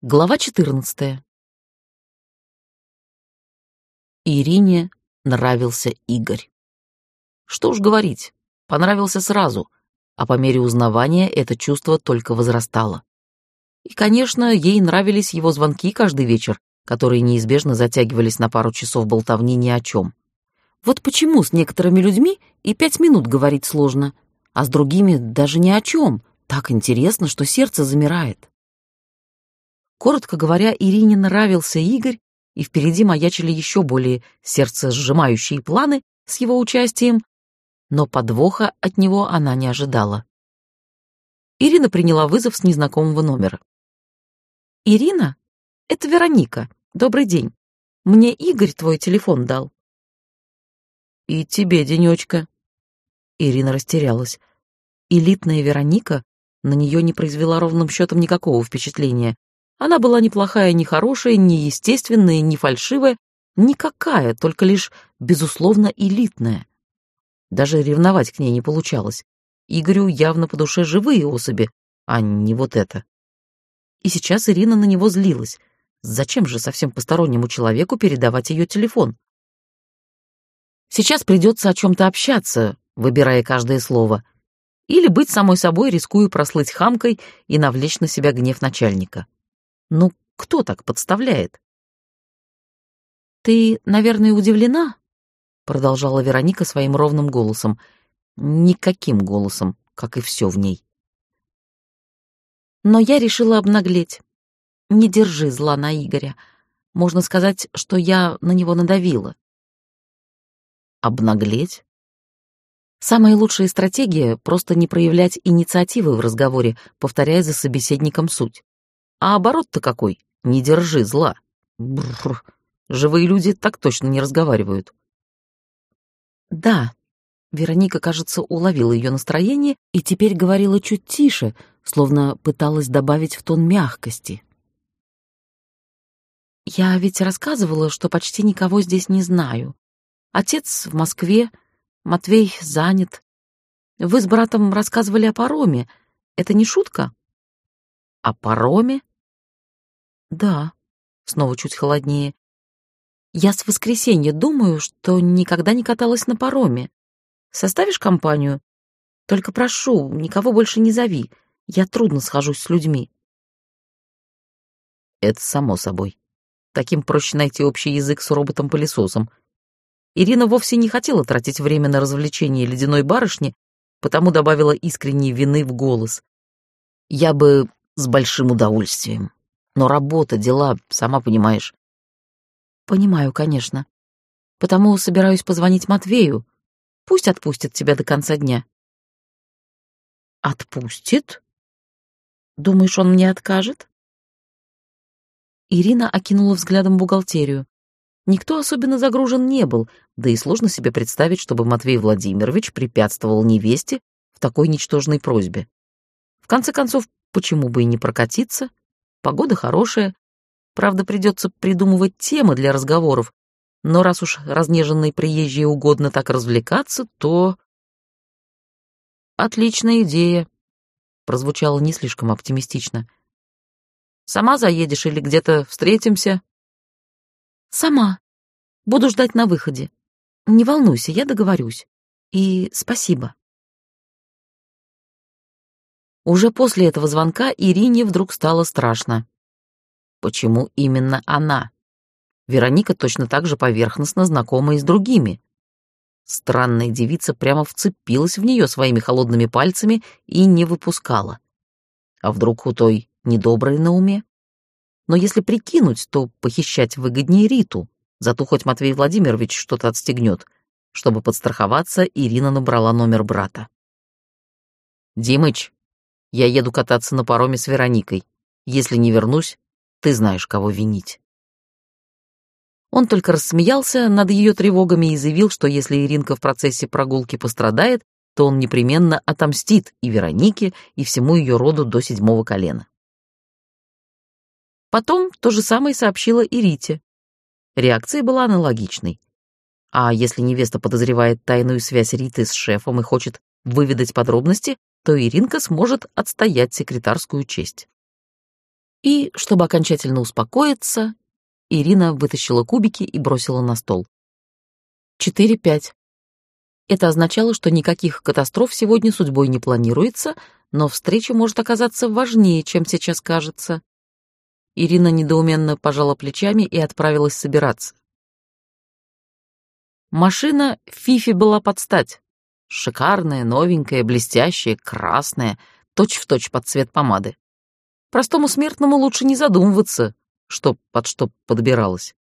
Глава 14. Ирине нравился Игорь. Что уж говорить, понравился сразу, а по мере узнавания это чувство только возрастало. И, конечно, ей нравились его звонки каждый вечер, которые неизбежно затягивались на пару часов болтовни ни о чем. Вот почему с некоторыми людьми и пять минут говорить сложно, а с другими даже ни о чем. Так интересно, что сердце замирает. Коротко говоря, Ирине нравился Игорь, и впереди маячили еще более сердцесжимающие планы с его участием, но подвоха от него она не ожидала. Ирина приняла вызов с незнакомого номера. «Ирина? Это Вероника. Добрый день. Мне Игорь твой телефон дал». «И тебе, денечка». Ирина растерялась. Элитная Вероника на нее не произвела ровным счетом никакого впечатления, она была ни плохая, ни хорошая, ни естественная, ни фальшивая, никакая, только лишь, безусловно, элитная. Даже ревновать к ней не получалось. Игорю явно по душе живые особи, а не вот это. И сейчас Ирина на него злилась. Зачем же совсем постороннему человеку передавать ее телефон? Сейчас придется о чем-то общаться, выбирая каждое слово. Или быть самой собой, рискуя прослыть хамкой и навлечь на себя гнев начальника. Ну, кто так подставляет? «Ты, наверное, удивлена?» — продолжала Вероника своим ровным голосом. Никаким голосом, как и все в ней. Но я решила обнаглеть. Не держи зла на Игоря. Можно сказать, что я на него надавила. Обнаглеть? Самая лучшая стратегия — просто не проявлять инициативы в разговоре, повторяя за собеседником суть. А оборот-то какой? Не держи зла. Бррр. Живые люди так точно не разговаривают. Да, Вероника, кажется, уловила ее настроение и теперь говорила чуть тише, словно пыталась добавить в тон мягкости. «Я ведь рассказывала, что почти никого здесь не знаю. Отец в Москве, Матвей занят. Вы с братом рассказывали о пароме. Это не шутка?» «О пароме?» Да, снова чуть холоднее. Я с воскресенья думаю, что никогда не каталась на пароме. Составишь компанию? Только прошу, никого больше не зови. Я трудно схожусь с людьми. Это само собой. Таким проще найти общий язык с роботом-пылесосом. Ирина вовсе не хотела тратить время на развлечение ледяной барышни, потому добавила искренней вины в голос. Я бы с большим удовольствием. Но работа, дела, сама понимаешь. Понимаю, конечно. Потому собираюсь позвонить Матвею. Пусть отпустит тебя до конца дня. Отпустит? Думаешь, он мне откажет? Ирина окинула взглядом бухгалтерию. Никто особенно загружен не был, да и сложно себе представить, чтобы Матвей Владимирович препятствовал невесте в такой ничтожной просьбе. В конце концов, почему бы и не прокатиться? Погода хорошая. Правда, придется придумывать темы для разговоров. Но раз уж разнеженной приезжие угодно так развлекаться, то... «Отличная идея», — прозвучало не слишком оптимистично. «Сама заедешь или где-то встретимся?» «Сама. Буду ждать на выходе. Не волнуйся, я договорюсь. И спасибо». Уже после этого звонка Ирине вдруг стало страшно. Почему именно она? Вероника точно так же поверхностно знакома и с другими. Странная девица прямо вцепилась в нее своими холодными пальцами и не выпускала. А вдруг у той недоброе на уме? Но если прикинуть, то похищать выгоднее Риту, зато хоть Матвей Владимирович что-то отстегнет. Чтобы подстраховаться, Ирина набрала номер брата. «Димыч, я еду кататься на пароме с Вероникой. Если не вернусь, ты знаешь, кого винить». Он только рассмеялся над ее тревогами и заявил, что если Иринка в процессе прогулки пострадает, то он непременно отомстит и Веронике, и всему ее роду до седьмого колена. Потом то же самое сообщила и Рите. Реакция была аналогичной. А если невеста подозревает тайную связь Риты с шефом и хочет выведать подробности, то Иринка сможет отстоять секретарскую честь. И, чтобы окончательно успокоиться, Ирина вытащила кубики и бросила на стол. Четыре-пять. Это означало, что никаких катастроф сегодня судьбой не планируется, но встреча может оказаться важнее, чем сейчас кажется. Ирина недоуменно пожала плечами и отправилась собираться. Машина Фифи была под стать. Шикарная, новенькая, блестящая, красная, точь-в-точь под цвет помады. Простому смертному лучше не задумываться, что под что подбиралось.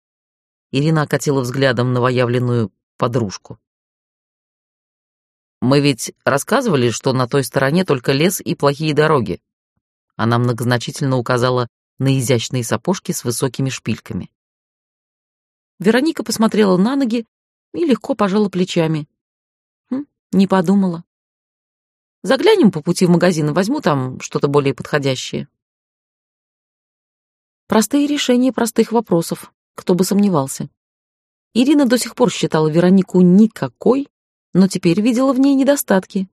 Ирина окатила взглядом новоявленную подружку. «Мы ведь рассказывали, что на той стороне только лес и плохие дороги». Она многозначительно указала на изящные сапожки с высокими шпильками. Вероника посмотрела на ноги и легко пожала плечами. Не подумала. Заглянем по пути в магазин и возьму там что-то более подходящее. Простые решения простых вопросов, кто бы сомневался. Ирина до сих пор считала Веронику никакой, но теперь видела в ней недостатки.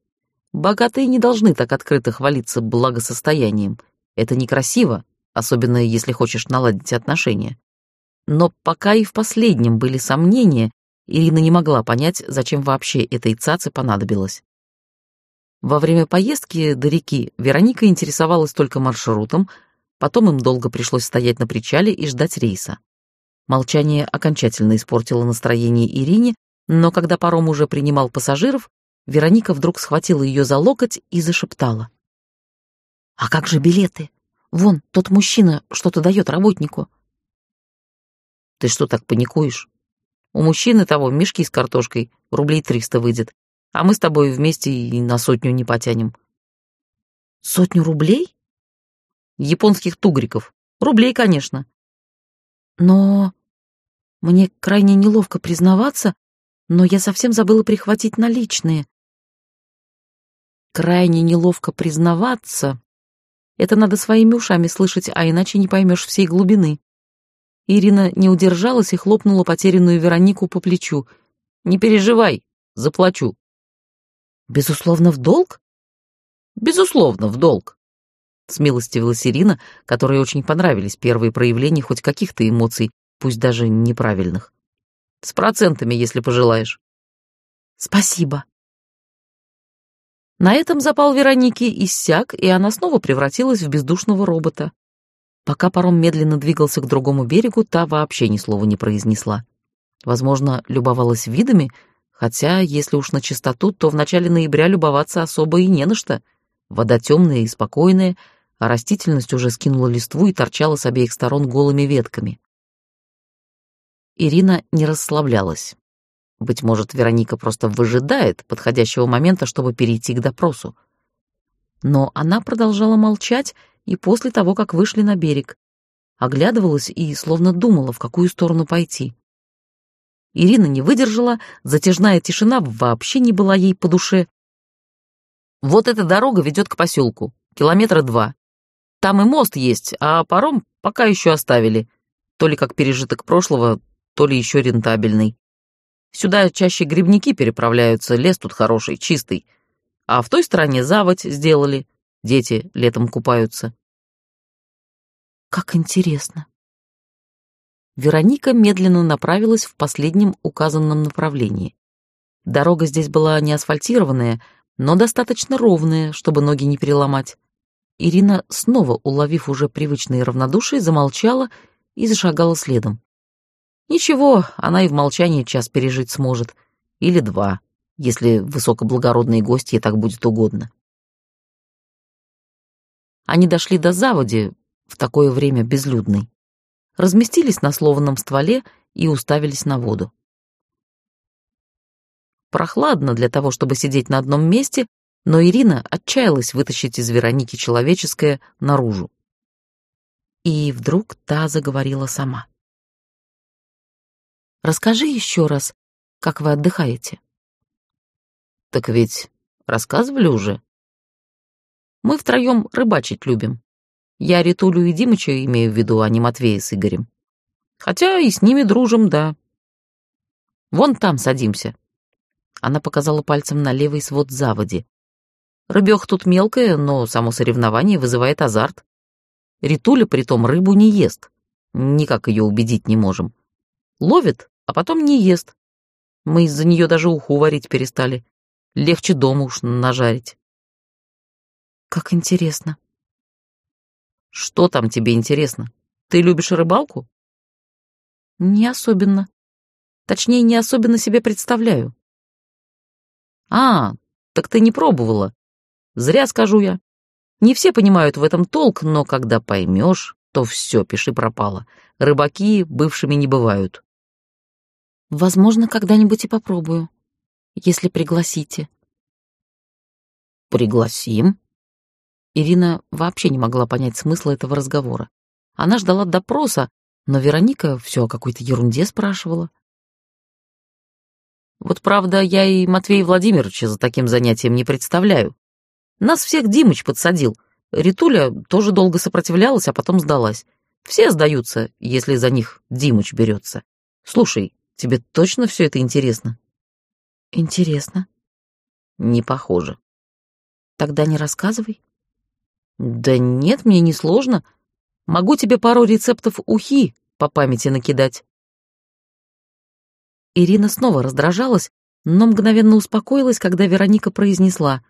Богатые не должны так открыто хвалиться благосостоянием. Это некрасиво, особенно если хочешь наладить отношения. Но пока и в последнем были сомнения, Ирина не могла понять, зачем вообще этой цаце понадобилось. Во время поездки до реки Вероника интересовалась только маршрутом, Потом им долго пришлось стоять на причале и ждать рейса. Молчание окончательно испортило настроение Ирине, но когда паром уже принимал пассажиров, Вероника вдруг схватила ее за локоть и зашептала. «А как же билеты? Вон, тот мужчина что-то дает работнику». «Ты что так паникуешь? У мужчины того мешки с картошкой, рублей триста выйдет, а мы с тобой вместе и на сотню не потянем». «Сотню рублей?» японских тугриков. Рублей, конечно. Но мне крайне неловко признаваться, но я совсем забыла прихватить наличные. Крайне неловко признаваться. Это надо своими ушами слышать, а иначе не поймешь всей глубины. Ирина не удержалась и хлопнула потерянную Веронику по плечу. «Не переживай, заплачу». «Безусловно, в долг?» «Безусловно, в долг смилостивилась Ирина, которой очень понравились первые проявления хоть каких-то эмоций, пусть даже неправильных. С процентами, если пожелаешь. Спасибо. На этом запал Вероники иссяк, и она снова превратилась в бездушного робота. Пока паром медленно двигался к другому берегу, та вообще ни слова не произнесла. Возможно, любовалась видами, хотя, если уж на чистоту, то в начале ноября любоваться особо и не на что. Вода темная и спокойная, а растительность уже скинула листву и торчала с обеих сторон голыми ветками. Ирина не расслаблялась. Быть может, Вероника просто выжидает подходящего момента, чтобы перейти к допросу. Но она продолжала молчать и после того, как вышли на берег, оглядывалась и словно думала, в какую сторону пойти. Ирина не выдержала, затяжная тишина вообще не была ей по душе. «Вот эта дорога ведет к поселку, километра два. Там и мост есть, а паром пока еще оставили. То ли как пережиток прошлого, то ли еще рентабельный. Сюда чаще грибники переправляются, лес тут хороший, чистый. А в той стороне заводь сделали, дети летом купаются. Как интересно. Вероника медленно направилась в последнем указанном направлении. Дорога здесь была не асфальтированная, но достаточно ровная, чтобы ноги не переломать. Ирина, снова уловив уже привычное равнодушие, замолчала и зашагала следом. Ничего, она и в молчании час пережить сможет. Или два, если высокоблагородные гости так будет угодно. Они дошли до заводи, в такое время безлюдной, разместились на слованном стволе и уставились на воду. Прохладно для того, чтобы сидеть на одном месте, но Ирина отчаялась вытащить из Вероники человеческое наружу. И вдруг та заговорила сама. «Расскажи еще раз, как вы отдыхаете». «Так ведь рассказывали уже. Мы втроем рыбачить любим. Я Ритулю и Димыча имею в виду, а не Матвея с Игорем. Хотя и с ними дружим, да. Вон там садимся». Она показала пальцем на левый свод заводи. Рыбёх тут мелкая, но само соревнование вызывает азарт. Ритуля притом рыбу не ест. Никак ее убедить не можем. Ловит, а потом не ест. Мы из-за нее даже уху варить перестали. Легче дома уж нажарить. Как интересно. Что там тебе интересно? Ты любишь рыбалку? Не особенно. Точнее, не особенно себе представляю. А, так ты не пробовала. Зря скажу я. Не все понимают в этом толк, но когда поймешь, то все, пиши пропало. Рыбаки бывшими не бывают. Возможно, когда-нибудь и попробую, если пригласите. Пригласим? Ирина вообще не могла понять смысла этого разговора. Она ждала допроса, но Вероника все о какой-то ерунде спрашивала. Вот правда, я и Матвея Владимировича за таким занятием не представляю. Нас всех Димыч подсадил. Ритуля тоже долго сопротивлялась, а потом сдалась. Все сдаются, если за них Димыч берется. Слушай, тебе точно все это интересно? Интересно. Не похоже. Тогда не рассказывай. Да нет, мне не сложно. Могу тебе пару рецептов ухи по памяти накидать. Ирина снова раздражалась, но мгновенно успокоилась, когда Вероника произнесла.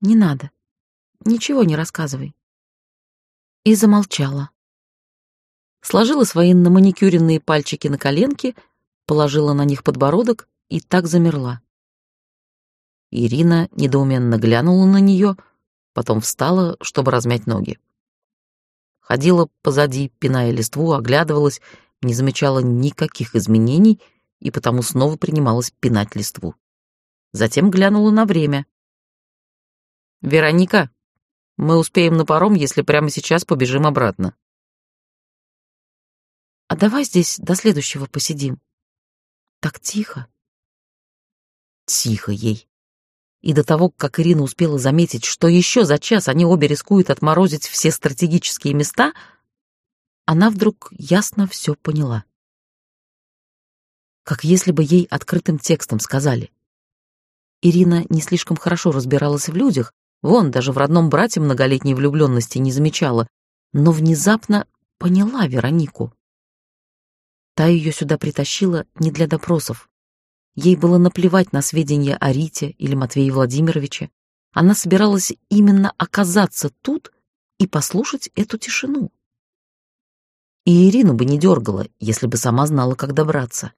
«Не надо. Ничего не рассказывай». И замолчала. Сложила свои наманикюренные пальчики на коленки, положила на них подбородок и так замерла. Ирина недоуменно глянула на нее, потом встала, чтобы размять ноги. Ходила позади, пиная листву, оглядывалась, не замечала никаких изменений и потому снова принималась пинать листву. Затем глянула на время. «Вероника, мы успеем на паром, если прямо сейчас побежим обратно». «А давай здесь до следующего посидим. Так тихо». Тихо ей и до того, как Ирина успела заметить, что еще за час они обе рискуют отморозить все стратегические места, она вдруг ясно все поняла. Как если бы ей открытым текстом сказали. Ирина не слишком хорошо разбиралась в людях, вон, даже в родном брате многолетней влюбленности не замечала, но внезапно поняла Веронику. Та ее сюда притащила не для допросов, Ей было наплевать на сведения о Рите или Матвее Владимировиче. Она собиралась именно оказаться тут и послушать эту тишину. И Ирину бы не дергала, если бы сама знала, как добраться.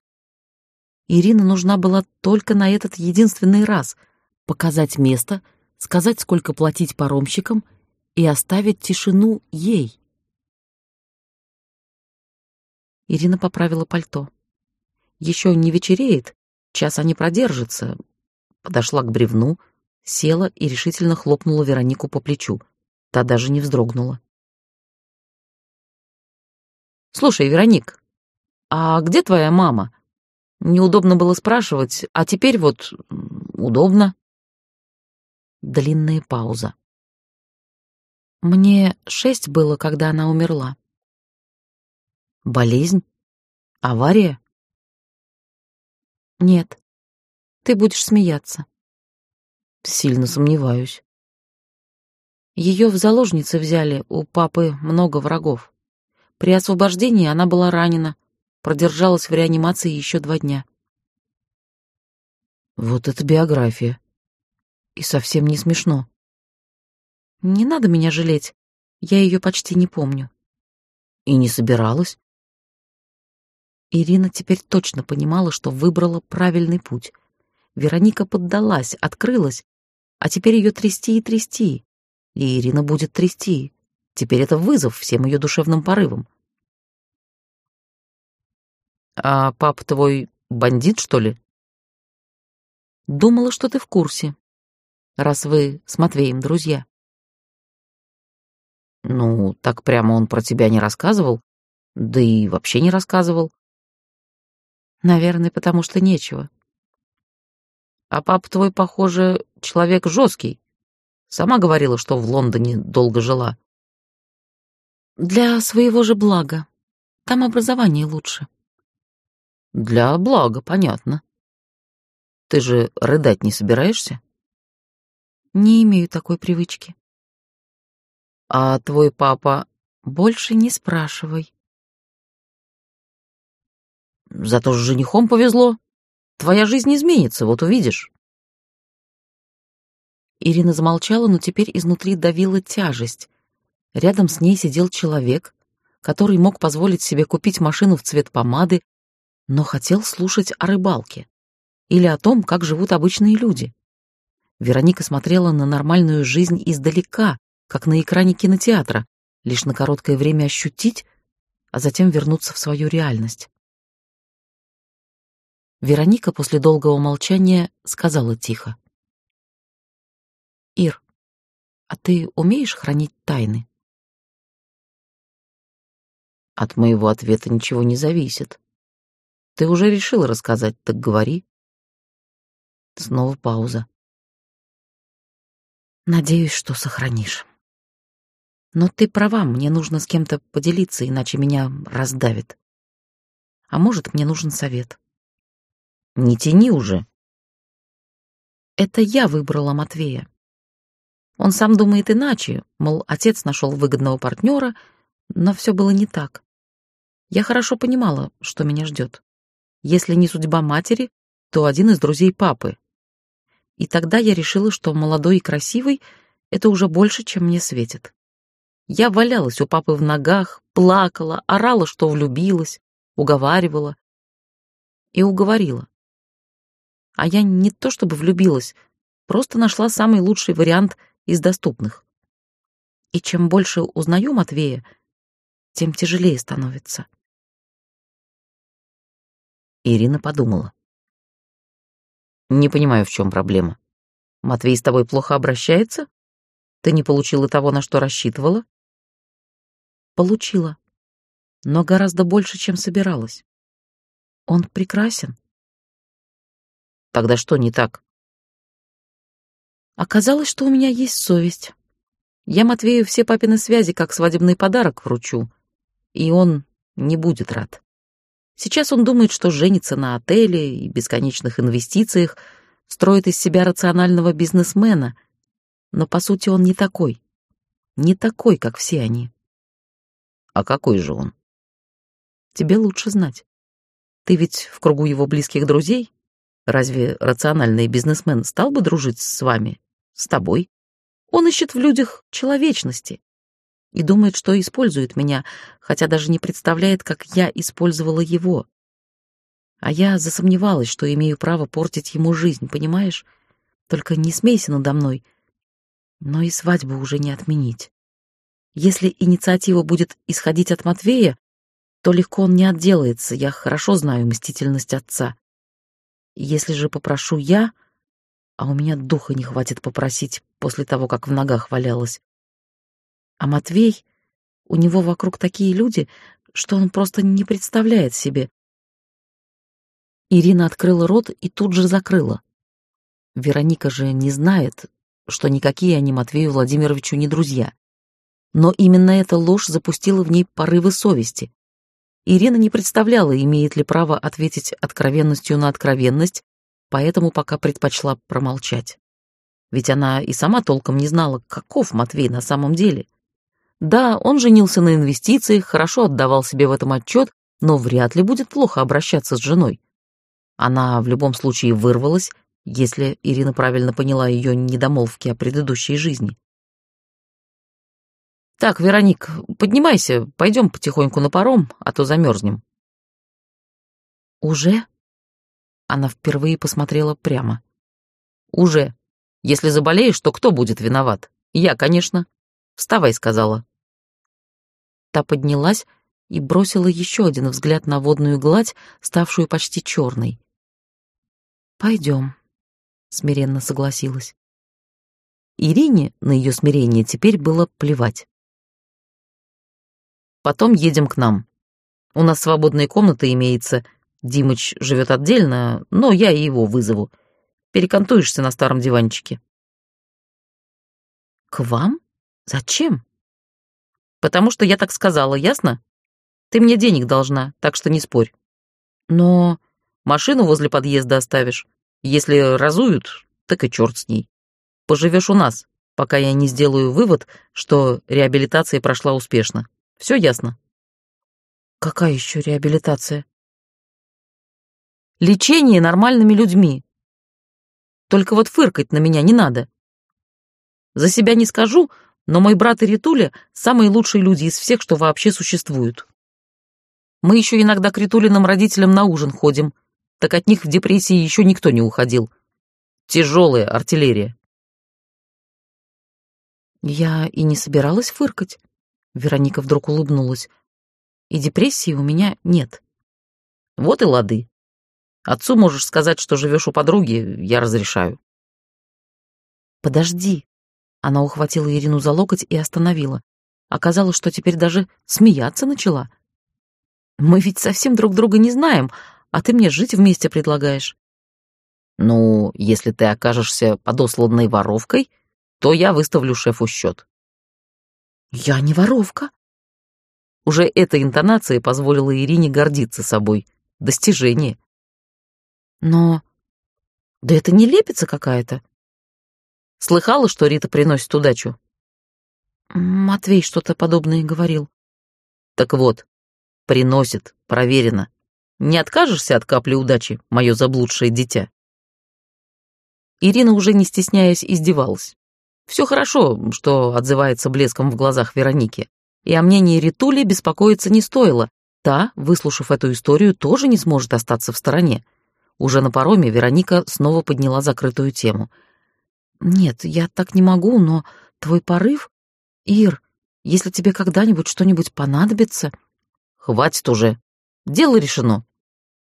Ирина нужна была только на этот единственный раз — показать место, сказать, сколько платить паромщикам и оставить тишину ей. Ирина поправила пальто. Еще не вечереет, Час они продержатся. Подошла к бревну, села и решительно хлопнула Веронику по плечу. Та даже не вздрогнула. «Слушай, Вероник, а где твоя мама? Неудобно было спрашивать, а теперь вот удобно». Длинная пауза. «Мне шесть было, когда она умерла». «Болезнь? Авария?» Нет. Ты будешь смеяться. Сильно сомневаюсь. Ее в заложницы взяли, у папы много врагов. При освобождении она была ранена, продержалась в реанимации еще два дня. Вот это биография. И совсем не смешно. Не надо меня жалеть, я ее почти не помню. И не собиралась? Ирина теперь точно понимала, что выбрала правильный путь. Вероника поддалась, открылась, а теперь ее трясти и трясти. И Ирина будет трясти. Теперь это вызов всем ее душевным порывам. «А папа твой бандит, что ли?» «Думала, что ты в курсе, раз вы с Матвеем друзья». «Ну, так прямо он про тебя не рассказывал, да и вообще не рассказывал. Наверное, потому что нечего. А папа твой, похоже, человек жесткий. Сама говорила, что в Лондоне долго жила. Для своего же блага. Там образование лучше. Для блага, понятно. Ты же рыдать не собираешься? Не имею такой привычки. А твой папа... Больше не спрашивай. Зато с женихом повезло. Твоя жизнь изменится, вот увидишь. Ирина замолчала, но теперь изнутри давила тяжесть. Рядом с ней сидел человек, который мог позволить себе купить машину в цвет помады, но хотел слушать о рыбалке или о том, как живут обычные люди. Вероника смотрела на нормальную жизнь издалека, как на экране кинотеатра, лишь на короткое время ощутить, а затем вернуться в свою реальность. Вероника после долгого молчания сказала тихо. «Ир, а ты умеешь хранить тайны?» От моего ответа ничего не зависит. Ты уже решил рассказать, так говори. Снова пауза. Надеюсь, что сохранишь. Но ты права, мне нужно с кем-то поделиться, иначе меня раздавит. А может, мне нужен совет. Не тяни уже. Это я выбрала Матвея. Он сам думает иначе, мол, отец нашел выгодного партнера, но все было не так. Я хорошо понимала, что меня ждет. Если не судьба матери, то один из друзей папы. И тогда я решила, что молодой и красивый — это уже больше, чем мне светит. Я валялась у папы в ногах, плакала, орала, что влюбилась, уговаривала. И уговорила. А я не то чтобы влюбилась, просто нашла самый лучший вариант из доступных. И чем больше узнаю Матвея, тем тяжелее становится. Ирина подумала. «Не понимаю, в чем проблема. Матвей с тобой плохо обращается? Ты не получила того, на что рассчитывала?» «Получила. Но гораздо больше, чем собиралась. Он прекрасен». «Тогда что не так?» Оказалось, что у меня есть совесть. Я Матвею все папины связи как свадебный подарок вручу, и он не будет рад. Сейчас он думает, что женится на отеле и бесконечных инвестициях, строит из себя рационального бизнесмена. Но, по сути, он не такой. Не такой, как все они. А какой же он? Тебе лучше знать. Ты ведь в кругу его близких друзей. Разве рациональный бизнесмен стал бы дружить с вами? С тобой? Он ищет в людях человечности и думает, что использует меня, хотя даже не представляет, как я использовала его. А я засомневалась, что имею право портить ему жизнь, понимаешь? Только не смейся надо мной. Но и свадьбу уже не отменить. Если инициатива будет исходить от Матвея, то легко он не отделается, я хорошо знаю мстительность отца. Если же попрошу я, а у меня духа не хватит попросить после того, как в ногах валялась, а Матвей, у него вокруг такие люди, что он просто не представляет себе. Ирина открыла рот и тут же закрыла. Вероника же не знает, что никакие они Матвею Владимировичу не друзья. Но именно эта ложь запустила в ней порывы совести. Ирина не представляла, имеет ли право ответить откровенностью на откровенность, поэтому пока предпочла промолчать. Ведь она и сама толком не знала, каков Матвей на самом деле. Да, он женился на инвестициях, хорошо отдавал себе в этом отчет, но вряд ли будет плохо обращаться с женой. Она в любом случае вырвалась, если Ирина правильно поняла ее недомолвки о предыдущей жизни. «Так, Вероник, поднимайся, пойдем потихоньку на паром, а то замерзнем». «Уже?» Она впервые посмотрела прямо. «Уже. Если заболеешь, то кто будет виноват? Я, конечно. Вставай», — сказала. Та поднялась и бросила еще один взгляд на водную гладь, ставшую почти черной. «Пойдем», — смиренно согласилась. Ирине на ее смирение теперь было плевать. «Потом едем к нам. У нас свободная комната имеется. Димыч живет отдельно, но я и его вызову. Перекантуешься на старом диванчике». «К вам? Зачем?» Потому что я так сказала, ясно? Ты мне денег должна, так что не спорь. Но машину возле подъезда оставишь. Если разуют, так и черт с ней. Поживешь у нас. пока я не сделаю вывод, что реабилитация прошла успешно. Все ясно? Какая еще реабилитация? Лечение нормальными людьми. Только вот фыркать на меня не надо. За себя не скажу, но мой брат и Ритуля — самые лучшие люди из всех, что вообще существуют. Мы еще иногда к Ритулиным родителям на ужин ходим, так от них в депрессии еще никто не уходил. Тяжелая артиллерия. Я и не собиралась фыркать. Вероника вдруг улыбнулась. И депрессии у меня нет. Вот и лады. Отцу можешь сказать, что живешь у подруги, я разрешаю. Подожди. Она ухватила Ирину за локоть и остановила. Оказалось, что теперь даже смеяться начала. Мы ведь совсем друг друга не знаем, а ты мне жить вместе предлагаешь. Ну, если ты окажешься подосланной воровкой, то я выставлю шефу счет. Я не воровка. Уже эта интонация позволила Ирине гордиться собой. Достижение. Но... Да это не лепится какая-то. Слыхала, что Рита приносит удачу? Матвей что-то подобное говорил. Так вот, приносит, проверено. Не откажешься от капли удачи, мое заблудшее дитя? Ирина, уже не стесняясь, издевалась. Все хорошо, что отзывается блеском в глазах Вероники. И о мнении Ритули беспокоиться не стоило. Та, выслушав эту историю, тоже не сможет остаться в стороне. Уже на пароме Вероника снова подняла закрытую тему. «Нет, я так не могу, но твой порыв... Ир, если тебе когда-нибудь что-нибудь понадобится...» «Хватит уже. Дело решено.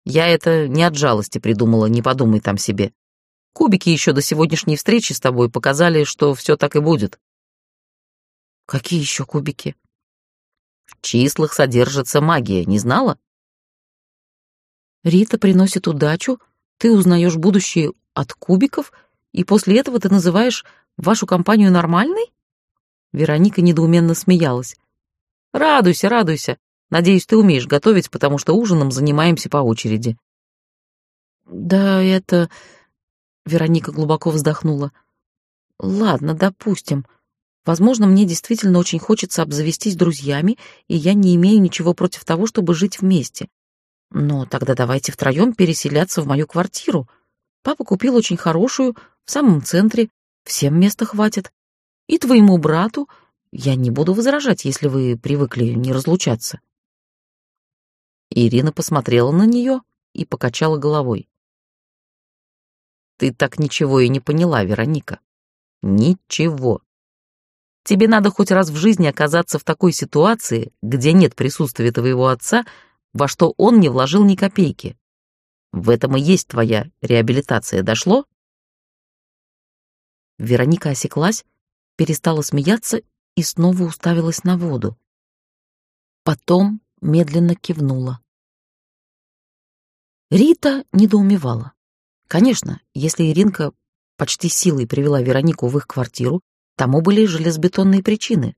Я это не от жалости придумала, не подумай там себе. Кубики еще до сегодняшней встречи с тобой показали, что все так и будет. Какие еще кубики? В числах содержится магия, не знала? Рита приносит удачу, ты узнаешь будущее от кубиков, и после этого ты называешь вашу компанию нормальной? Вероника недоуменно смеялась. Радуйся, радуйся. Надеюсь, ты умеешь готовить, потому что ужином занимаемся по очереди. Да, это... Вероника глубоко вздохнула. Ладно, допустим. Возможно, мне действительно очень хочется обзавестись друзьями, и я не имею ничего против того, чтобы жить вместе. Но тогда давайте втроем переселяться в мою квартиру. Папа купил очень хорошую, в самом центре, всем места хватит. И твоему брату я не буду возражать, если вы привыкли не разлучаться. Ирина посмотрела на нее и покачала головой. Ты так ничего и не поняла, Вероника. Ничего. Тебе надо хоть раз в жизни оказаться в такой ситуации, где нет присутствия твоего отца, во что он не вложил ни копейки. В этом и есть твоя реабилитация. Дошло? Вероника осеклась, перестала смеяться и снова уставилась на воду. Потом медленно кивнула. Рита недоумевала. Конечно, если Иринка почти силой привела Веронику в их квартиру, тому были железобетонные причины.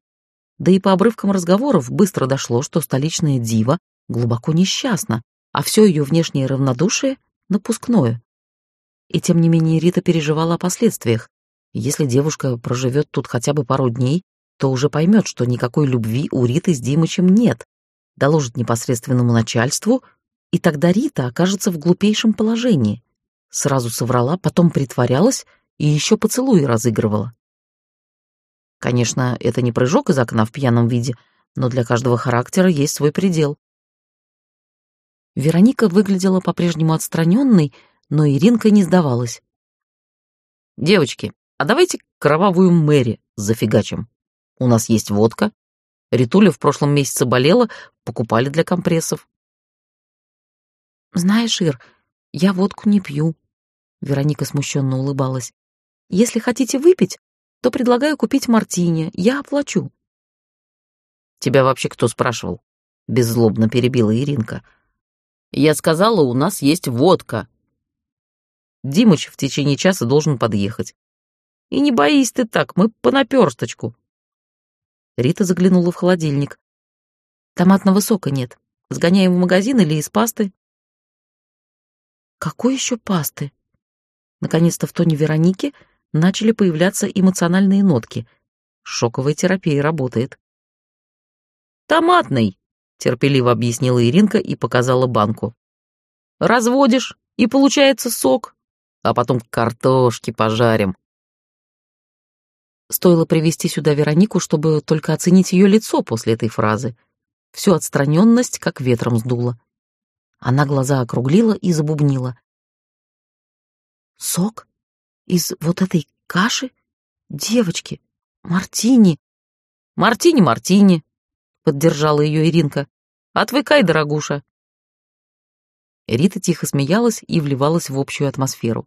Да и по обрывкам разговоров быстро дошло, что столичная дива глубоко несчастна, а все ее внешнее равнодушие — напускное. И тем не менее Рита переживала о последствиях. Если девушка проживет тут хотя бы пару дней, то уже поймет, что никакой любви у Риты с Димычем нет, доложит непосредственному начальству, и тогда Рита окажется в глупейшем положении. Сразу соврала, потом притворялась и еще поцелуи разыгрывала. Конечно, это не прыжок из окна в пьяном виде, но для каждого характера есть свой предел. Вероника выглядела по-прежнему отстраненной, но Иринка не сдавалась. «Девочки, а давайте кровавую Мэри зафигачим. У нас есть водка. Ритуля в прошлом месяце болела, покупали для компрессов». «Знаешь, Ир, я водку не пью», Вероника смущенно улыбалась. «Если хотите выпить, то предлагаю купить мартини, я оплачу». «Тебя вообще кто спрашивал?» — беззлобно перебила Иринка. «Я сказала, у нас есть водка. Димыч в течение часа должен подъехать. И не боись ты так, мы по наперсточку». Рита заглянула в холодильник. «Томатного сока нет. Сгоняем в магазин или из пасты?» «Какой еще пасты?» Наконец-то в тоне Вероники начали появляться эмоциональные нотки. Шоковая терапия работает. «Томатный», — терпеливо объяснила Иринка и показала банку. «Разводишь, и получается сок, а потом картошки пожарим». Стоило привести сюда Веронику, чтобы только оценить ее лицо после этой фразы. Всю отстраненность как ветром сдуло. Она глаза округлила и забубнила. «Сок? Из вот этой каши? Девочки, мартини!» «Мартини, мартини!» — поддержала ее Иринка. «Отвыкай, дорогуша!» Рита тихо смеялась и вливалась в общую атмосферу.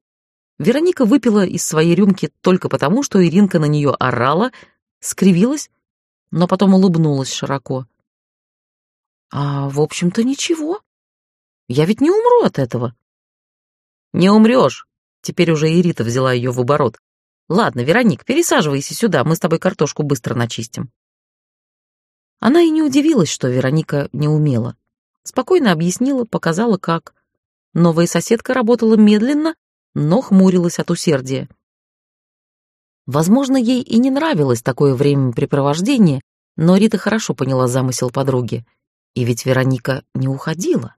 Вероника выпила из своей рюмки только потому, что Иринка на нее орала, скривилась, но потом улыбнулась широко. «А, в общем-то, ничего. Я ведь не умру от этого». «Не умрешь!» Теперь уже и взяла ее в оборот. «Ладно, Вероник, пересаживайся сюда, мы с тобой картошку быстро начистим». Она и не удивилась, что Вероника не умела. Спокойно объяснила, показала, как. Новая соседка работала медленно, но хмурилась от усердия. Возможно, ей и не нравилось такое времяпрепровождение, но Рита хорошо поняла замысел подруги. И ведь Вероника не уходила.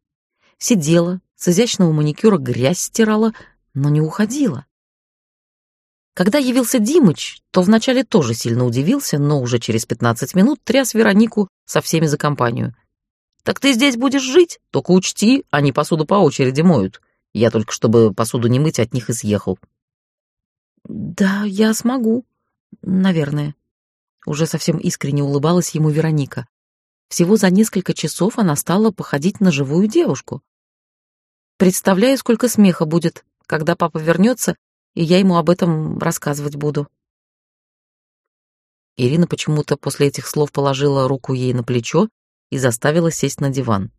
Сидела, с изящного маникюра грязь стирала, но не уходила. Когда явился Димыч, то вначале тоже сильно удивился, но уже через 15 минут тряс Веронику со всеми за компанию. «Так ты здесь будешь жить? Только учти, они посуду по очереди моют. Я только чтобы посуду не мыть, от них и съехал». «Да, я смогу, наверное». Уже совсем искренне улыбалась ему Вероника. Всего за несколько часов она стала походить на живую девушку. Представляю, сколько смеха будет, когда папа вернется, и я ему об этом рассказывать буду. Ирина почему-то после этих слов положила руку ей на плечо и заставила сесть на диван.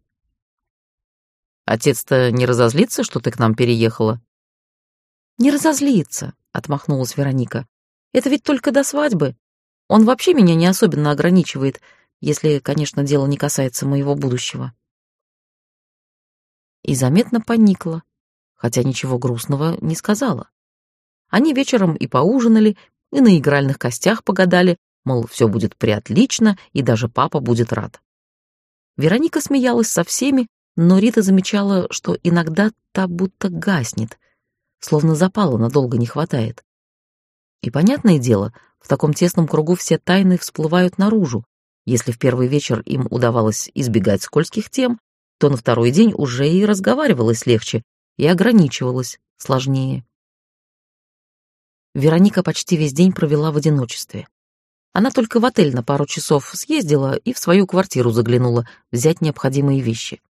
Отец-то не разозлится, что ты к нам переехала? Не разозлится, отмахнулась Вероника. Это ведь только до свадьбы. Он вообще меня не особенно ограничивает, если, конечно, дело не касается моего будущего. И заметно поникла, хотя ничего грустного не сказала. Они вечером и поужинали, и на игральных костях погадали, мол, все будет приотлично, и даже папа будет рад. Вероника смеялась со всеми, но Рита замечала, что иногда та будто гаснет, словно запала надолго не хватает. И понятное дело, в таком тесном кругу все тайны всплывают наружу. Если в первый вечер им удавалось избегать скользких тем, то на второй день уже и разговаривалось легче, и ограничивалось сложнее. Вероника почти весь день провела в одиночестве. Она только в отель на пару часов съездила и в свою квартиру заглянула взять необходимые вещи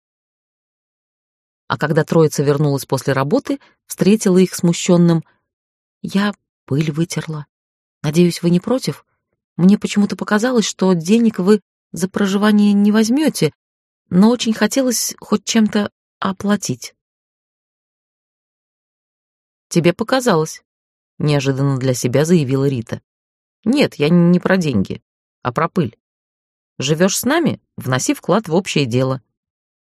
а когда троица вернулась после работы, встретила их смущенным. «Я пыль вытерла. Надеюсь, вы не против? Мне почему-то показалось, что денег вы за проживание не возьмете, но очень хотелось хоть чем-то оплатить». «Тебе показалось», — неожиданно для себя заявила Рита. «Нет, я не про деньги, а про пыль. Живешь с нами — вноси вклад в общее дело.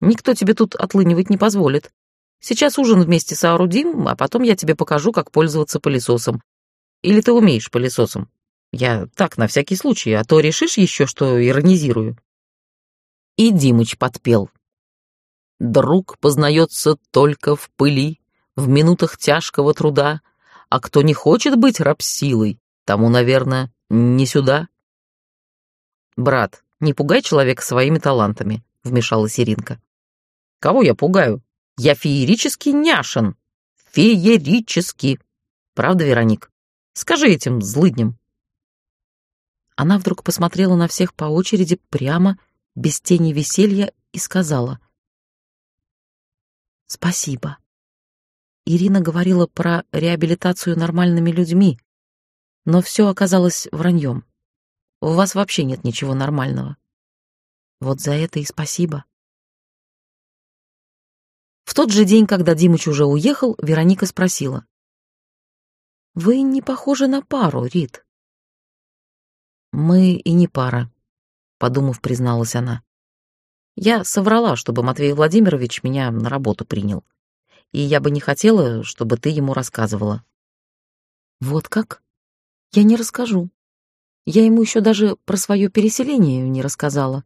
Никто тебе тут отлынивать не позволит. Сейчас ужин вместе соорудим, а потом я тебе покажу, как пользоваться пылесосом. Или ты умеешь пылесосом? Я так, на всякий случай, а то решишь еще, что иронизирую». И Димыч подпел. «Друг познается только в пыли, в минутах тяжкого труда, а кто не хочет быть рабсилой, тому, наверное, не сюда». «Брат, не пугай человека своими талантами», — вмешалась Иринка. Кого я пугаю? Я феерически няшен. Феерически. Правда, Вероник? Скажи этим злыдням. Она вдруг посмотрела на всех по очереди прямо, без тени веселья, и сказала. «Спасибо». Ирина говорила про реабилитацию нормальными людьми, но все оказалось враньем. У вас вообще нет ничего нормального. Вот за это и спасибо. В тот же день, когда Димыч уже уехал, Вероника спросила. «Вы не похожи на пару, Рит». «Мы и не пара», — подумав, призналась она. «Я соврала, чтобы Матвей Владимирович меня на работу принял. И я бы не хотела, чтобы ты ему рассказывала». «Вот как?» Я не расскажу. Я ему еще даже про свое переселение не рассказала.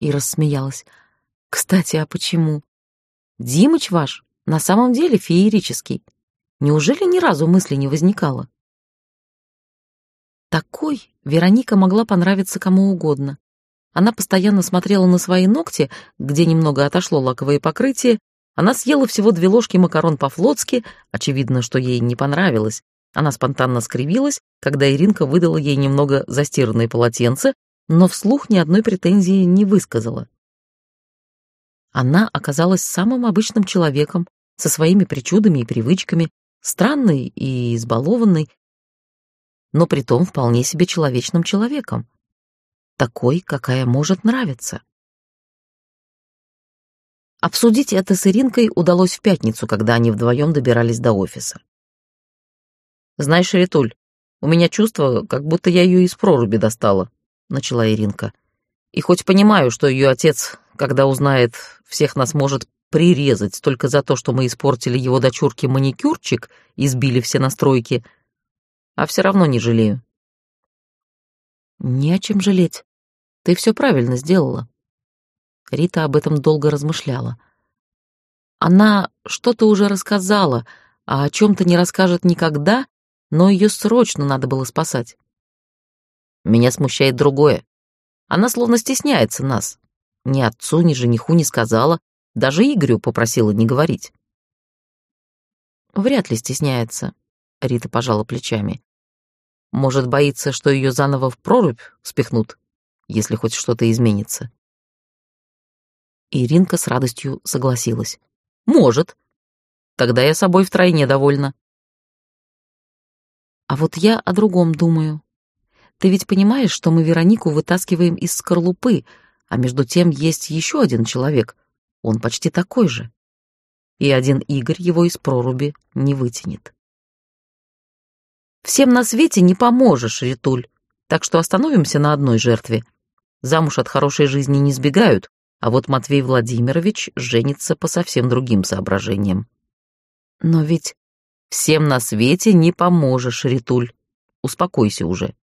И рассмеялась. Кстати, а почему? Димыч ваш на самом деле феерический. Неужели ни разу мысли не возникало? Такой Вероника могла понравиться кому угодно. Она постоянно смотрела на свои ногти, где немного отошло лаковое покрытие. Она съела всего две ложки макарон по-флотски, очевидно, что ей не понравилось. Она спонтанно скривилась, когда Иринка выдала ей немного застиранное полотенце, но вслух ни одной претензии не высказала. Она оказалась самым обычным человеком, со своими причудами и привычками, странной и избалованной, но притом вполне себе человечным человеком такой, какая может нравиться. Обсудить это с Иринкой удалось в пятницу, когда они вдвоем добирались до офиса. «Знаешь, Ритуль, у меня чувство, как будто я ее из проруби достала», — начала Иринка. «И хоть понимаю, что ее отец, когда узнает, всех нас может прирезать только за то, что мы испортили его дочурке маникюрчик и сбили все настройки, а все равно не жалею. Не о чем жалеть. Ты все правильно сделала. Рита об этом долго размышляла. Она что-то уже рассказала, а о чем-то не расскажет никогда, но ее срочно надо было спасать. Меня смущает другое. Она словно стесняется нас. Ни отцу, ни жениху не сказала, даже Игорю попросила не говорить. Вряд ли стесняется, Рита пожала плечами. Может, боится, что ее заново в прорубь спихнут, если хоть что-то изменится. Иринка с радостью согласилась. Может. Тогда я собой втройне довольна. А вот я о другом думаю. Ты ведь понимаешь, что мы Веронику вытаскиваем из скорлупы, а между тем есть еще один человек. Он почти такой же. И один Игорь его из проруби не вытянет. Всем на свете не поможешь, Ритуль, так что остановимся на одной жертве. Замуж от хорошей жизни не сбегают, а вот Матвей Владимирович женится по совсем другим соображениям. Но ведь всем на свете не поможешь, Ритуль. Успокойся уже.